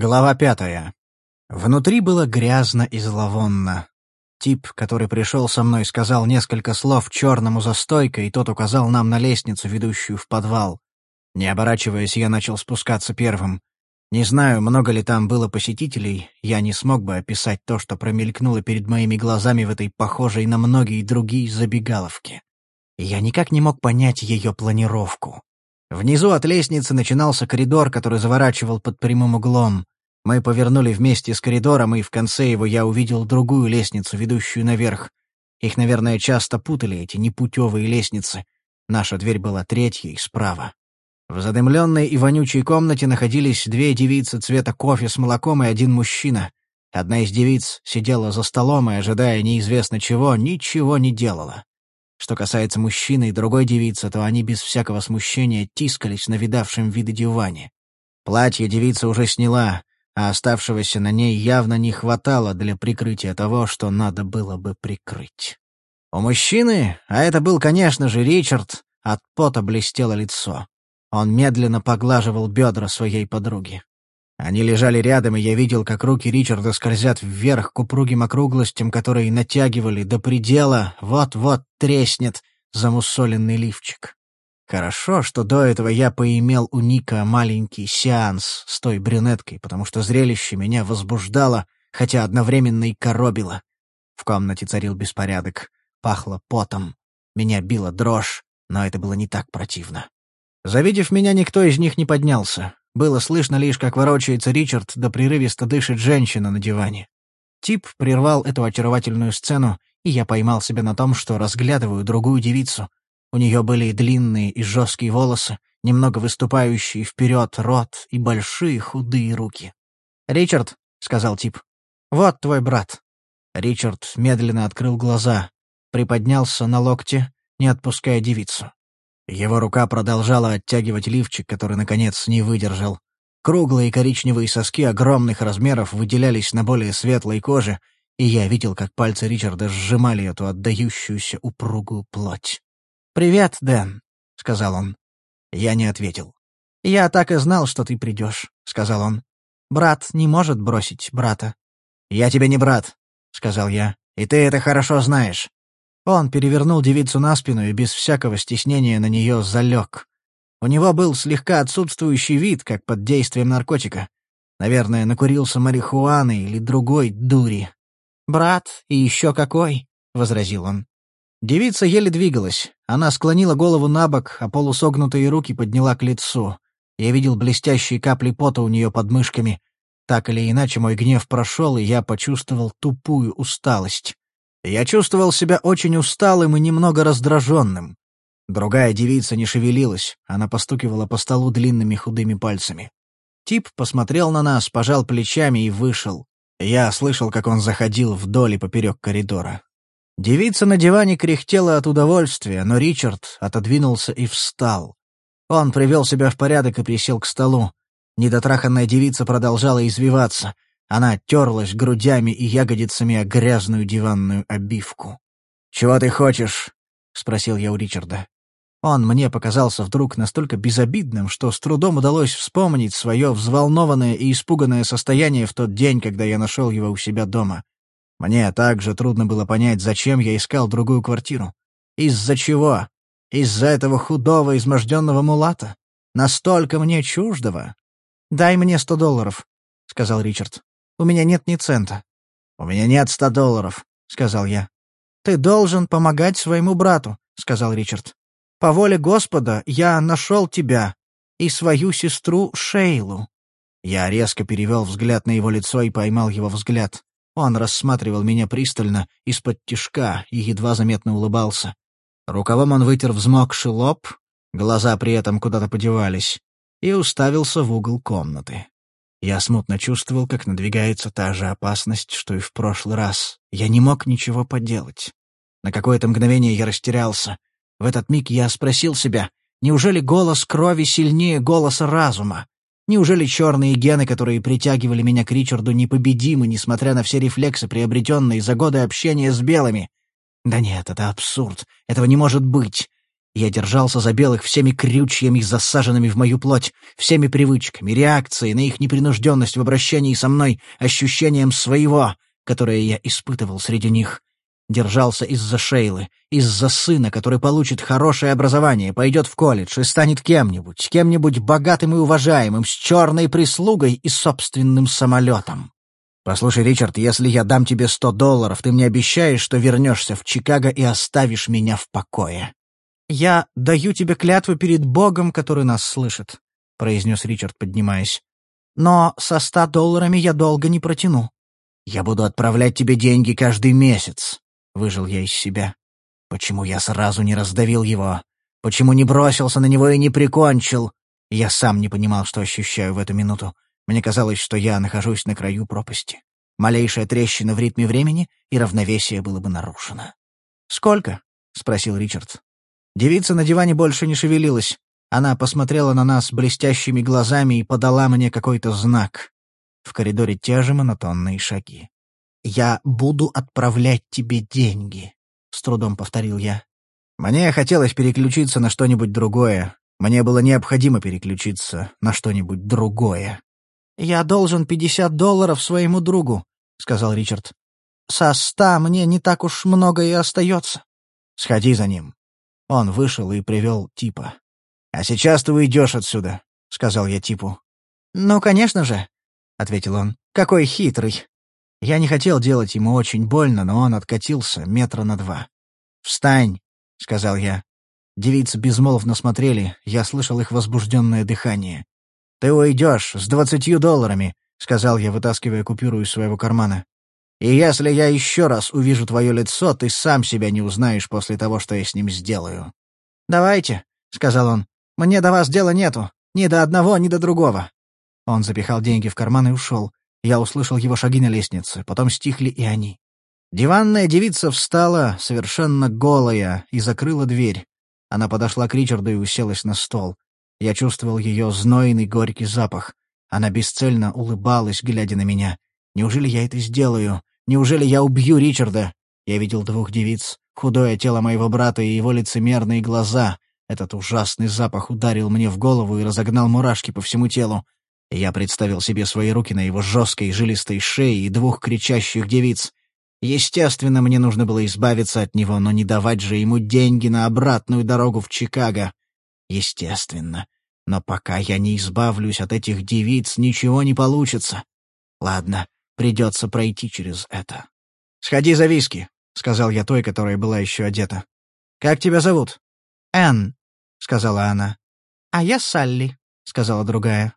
Глава пятая. Внутри было грязно и зловонно. Тип, который пришел со мной, сказал несколько слов черному за стойкой, и тот указал нам на лестницу, ведущую в подвал. Не оборачиваясь, я начал спускаться первым. Не знаю, много ли там было посетителей, я не смог бы описать то, что промелькнуло перед моими глазами в этой похожей на многие другие забегаловке. Я никак не мог понять ее планировку. Внизу от лестницы начинался коридор, который заворачивал под прямым углом. Мы повернули вместе с коридором, и в конце его я увидел другую лестницу, ведущую наверх. Их, наверное, часто путали, эти непутевые лестницы. Наша дверь была третьей, справа. В задымленной и вонючей комнате находились две девицы цвета кофе с молоком и один мужчина. Одна из девиц сидела за столом и, ожидая неизвестно чего, ничего не делала. Что касается мужчины и другой девицы, то они без всякого смущения тискались на видавшем виды диване. Платье девица уже сняла, а оставшегося на ней явно не хватало для прикрытия того, что надо было бы прикрыть. У мужчины, а это был, конечно же, Ричард, от пота блестело лицо. Он медленно поглаживал бедра своей подруги. Они лежали рядом, и я видел, как руки Ричарда скользят вверх к упругим округлостям, которые натягивали до предела, вот-вот треснет замусоленный лифчик. Хорошо, что до этого я поимел у Ника маленький сеанс с той брюнеткой, потому что зрелище меня возбуждало, хотя одновременно и коробило. В комнате царил беспорядок, пахло потом. Меня била дрожь, но это было не так противно. Завидев меня, никто из них не поднялся. Было слышно лишь, как ворочается Ричард, да прерывисто дышит женщина на диване. Тип прервал эту очаровательную сцену, и я поймал себя на том, что разглядываю другую девицу. У нее были длинные и жесткие волосы, немного выступающие вперед рот и большие худые руки. «Ричард», — сказал Тип, — «вот твой брат». Ричард медленно открыл глаза, приподнялся на локте, не отпуская девицу. Его рука продолжала оттягивать лифчик, который, наконец, не выдержал. Круглые коричневые соски огромных размеров выделялись на более светлой коже, и я видел, как пальцы Ричарда сжимали эту отдающуюся упругую плоть. «Привет, Дэн», — сказал он. Я не ответил. «Я так и знал, что ты придешь», — сказал он. «Брат не может бросить брата». «Я тебе не брат», — сказал я, — «и ты это хорошо знаешь». Он перевернул девицу на спину и без всякого стеснения на нее залег. У него был слегка отсутствующий вид, как под действием наркотика. Наверное, накурился марихуаны или другой дури. «Брат, и еще какой!» — возразил он. Девица еле двигалась. Она склонила голову на бок, а полусогнутые руки подняла к лицу. Я видел блестящие капли пота у нее под мышками. Так или иначе, мой гнев прошел, и я почувствовал тупую усталость. Я чувствовал себя очень усталым и немного раздраженным. Другая девица не шевелилась, она постукивала по столу длинными худыми пальцами. Тип посмотрел на нас, пожал плечами и вышел. Я слышал, как он заходил вдоль и поперек коридора. Девица на диване кряхтела от удовольствия, но Ричард отодвинулся и встал. Он привел себя в порядок и присел к столу. Недотраханная девица продолжала извиваться — она терлась грудями и ягодицами о грязную диванную обивку. «Чего ты хочешь?» — спросил я у Ричарда. Он мне показался вдруг настолько безобидным, что с трудом удалось вспомнить свое взволнованное и испуганное состояние в тот день, когда я нашел его у себя дома. Мне также трудно было понять, зачем я искал другую квартиру. Из-за чего? Из-за этого худого, изможденного мулата? Настолько мне чуждого? «Дай мне сто долларов», — сказал Ричард. У меня нет ни цента». «У меня нет ста долларов», — сказал я. «Ты должен помогать своему брату», — сказал Ричард. «По воле Господа я нашел тебя и свою сестру Шейлу». Я резко перевел взгляд на его лицо и поймал его взгляд. Он рассматривал меня пристально, из-под тишка, и едва заметно улыбался. Рукавом он вытер взмокший лоб, глаза при этом куда-то подевались, и уставился в угол комнаты. Я смутно чувствовал, как надвигается та же опасность, что и в прошлый раз. Я не мог ничего поделать. На какое-то мгновение я растерялся. В этот миг я спросил себя, неужели голос крови сильнее голоса разума? Неужели черные гены, которые притягивали меня к Ричарду, непобедимы, несмотря на все рефлексы, приобретенные за годы общения с белыми? Да нет, это абсурд. Этого не может быть. Я держался за белых всеми крючьями, засаженными в мою плоть, всеми привычками, реакцией на их непринужденность в обращении со мной, ощущением своего, которое я испытывал среди них. Держался из-за Шейлы, из-за сына, который получит хорошее образование, пойдет в колледж и станет кем-нибудь, кем-нибудь богатым и уважаемым, с черной прислугой и собственным самолетом. «Послушай, Ричард, если я дам тебе сто долларов, ты мне обещаешь, что вернешься в Чикаго и оставишь меня в покое?» «Я даю тебе клятву перед Богом, который нас слышит», — произнес Ричард, поднимаясь. «Но со ста долларами я долго не протяну». «Я буду отправлять тебе деньги каждый месяц», — выжил я из себя. «Почему я сразу не раздавил его? Почему не бросился на него и не прикончил?» Я сам не понимал, что ощущаю в эту минуту. Мне казалось, что я нахожусь на краю пропасти. Малейшая трещина в ритме времени, и равновесие было бы нарушено. «Сколько?» — спросил Ричард. Девица на диване больше не шевелилась. Она посмотрела на нас блестящими глазами и подала мне какой-то знак. В коридоре те же монотонные шаги. «Я буду отправлять тебе деньги», — с трудом повторил я. Мне хотелось переключиться на что-нибудь другое. Мне было необходимо переключиться на что-нибудь другое. «Я должен пятьдесят долларов своему другу», — сказал Ричард. «Со ста мне не так уж много и остается». «Сходи за ним», он вышел и привел типа. «А сейчас ты уйдешь отсюда», — сказал я типу. «Ну, конечно же», — ответил он. «Какой хитрый». Я не хотел делать ему очень больно, но он откатился метра на два. «Встань», — сказал я. Девицы безмолвно смотрели, я слышал их возбужденное дыхание. «Ты уйдешь с двадцатью долларами», — сказал я, вытаскивая купюру из своего кармана. И если я еще раз увижу твое лицо, ты сам себя не узнаешь после того, что я с ним сделаю». «Давайте», — сказал он. «Мне до вас дела нету. Ни до одного, ни до другого». Он запихал деньги в карман и ушел. Я услышал его шаги на лестнице, потом стихли и они. Диванная девица встала, совершенно голая, и закрыла дверь. Она подошла к Ричарду и уселась на стол. Я чувствовал ее знойный горький запах. Она бесцельно улыбалась, глядя на меня. Неужели я это сделаю? Неужели я убью Ричарда? Я видел двух девиц, худое тело моего брата и его лицемерные глаза. Этот ужасный запах ударил мне в голову и разогнал мурашки по всему телу. Я представил себе свои руки на его жесткой жилистой шее и двух кричащих девиц. Естественно, мне нужно было избавиться от него, но не давать же ему деньги на обратную дорогу в Чикаго. Естественно. Но пока я не избавлюсь от этих девиц, ничего не получится. Ладно, Придется пройти через это. «Сходи за виски», — сказал я той, которая была еще одета. «Как тебя зовут?» «Энн», — сказала она. «А я Салли», — сказала другая.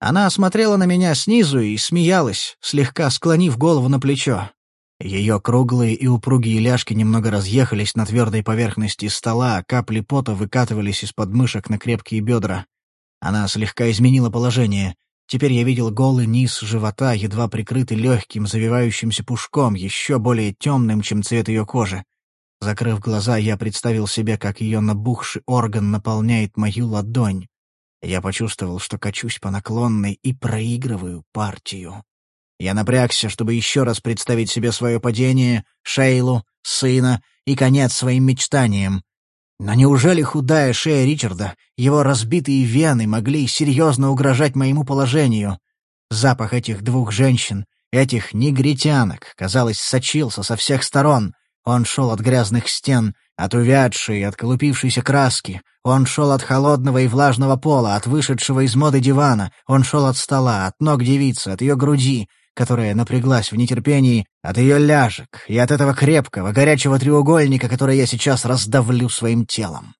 Она смотрела на меня снизу и смеялась, слегка склонив голову на плечо. Ее круглые и упругие ляжки немного разъехались на твердой поверхности стола, а капли пота выкатывались из подмышек на крепкие бедра. Она слегка изменила положение, Теперь я видел голый низ живота, едва прикрытый легким завивающимся пушком, еще более темным, чем цвет ее кожи. Закрыв глаза, я представил себе, как ее набухший орган наполняет мою ладонь. Я почувствовал, что качусь по наклонной и проигрываю партию. Я напрягся, чтобы еще раз представить себе свое падение, Шейлу, сына и конец своим мечтаниям. Но неужели худая шея Ричарда, его разбитые вены могли серьезно угрожать моему положению? Запах этих двух женщин, этих негритянок, казалось, сочился со всех сторон. Он шел от грязных стен, от увядшей, от колупившейся краски. Он шел от холодного и влажного пола, от вышедшего из моды дивана. Он шел от стола, от ног девицы, от ее груди, которая напряглась в нетерпении от ее ляжек и от этого крепкого, горячего треугольника, который я сейчас раздавлю своим телом.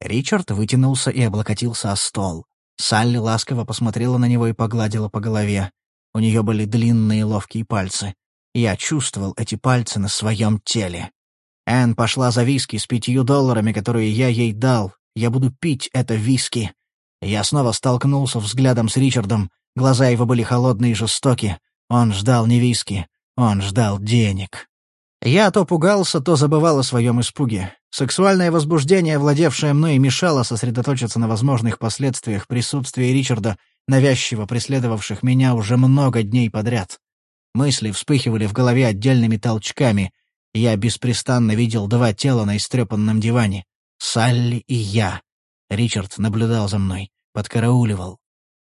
Ричард вытянулся и облокотился о стол. Салли ласково посмотрела на него и погладила по голове. У нее были длинные ловкие пальцы. Я чувствовал эти пальцы на своем теле. Энн пошла за виски с пятью долларами, которые я ей дал. Я буду пить это виски. Я снова столкнулся взглядом с Ричардом. Глаза его были холодные и жестокие. Он ждал не виски, он ждал денег. Я то пугался, то забывал о своем испуге. Сексуальное возбуждение, владевшее мной, мешало сосредоточиться на возможных последствиях присутствия Ричарда, навязчиво преследовавших меня уже много дней подряд. Мысли вспыхивали в голове отдельными толчками. Я беспрестанно видел два тела на истрепанном диване. Салли и я. Ричард наблюдал за мной, подкарауливал.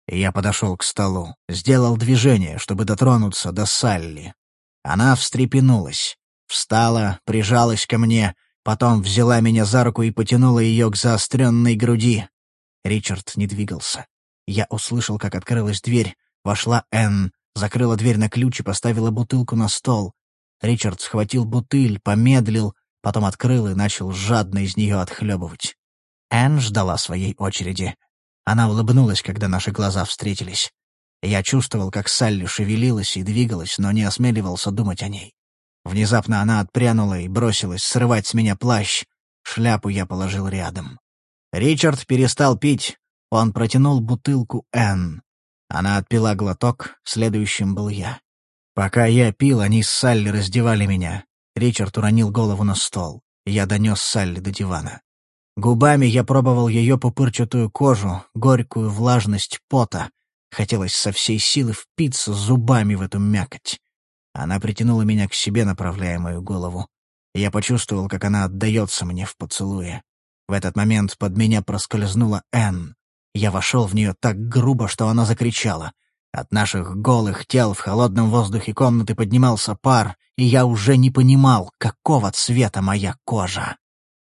Я подошел к столу, сделал движение, чтобы дотронуться до Салли. Она встрепенулась, встала, прижалась ко мне, потом взяла меня за руку и потянула ее к заостренной груди. Ричард не двигался. Я услышал, как открылась дверь, вошла Энн, закрыла дверь на ключ и поставила бутылку на стол. Ричард схватил бутыль, помедлил, потом открыл и начал жадно из нее отхлебывать. Энн ждала своей очереди. Она улыбнулась, когда наши глаза встретились. Я чувствовал, как Салли шевелилась и двигалась, но не осмеливался думать о ней. Внезапно она отпрянула и бросилась срывать с меня плащ. Шляпу я положил рядом. Ричард перестал пить. Он протянул бутылку Энн. Она отпила глоток, следующим был я. Пока я пил, они с Салли раздевали меня. Ричард уронил голову на стол. Я донес Салли до дивана. Губами я пробовал ее пупырчатую кожу, горькую влажность пота. Хотелось со всей силы впиться зубами в эту мякоть. Она притянула меня к себе, направляя мою голову. Я почувствовал, как она отдается мне в поцелуе. В этот момент под меня проскользнула Энн. Я вошел в нее так грубо, что она закричала. От наших голых тел в холодном воздухе комнаты поднимался пар, и я уже не понимал, какого цвета моя кожа.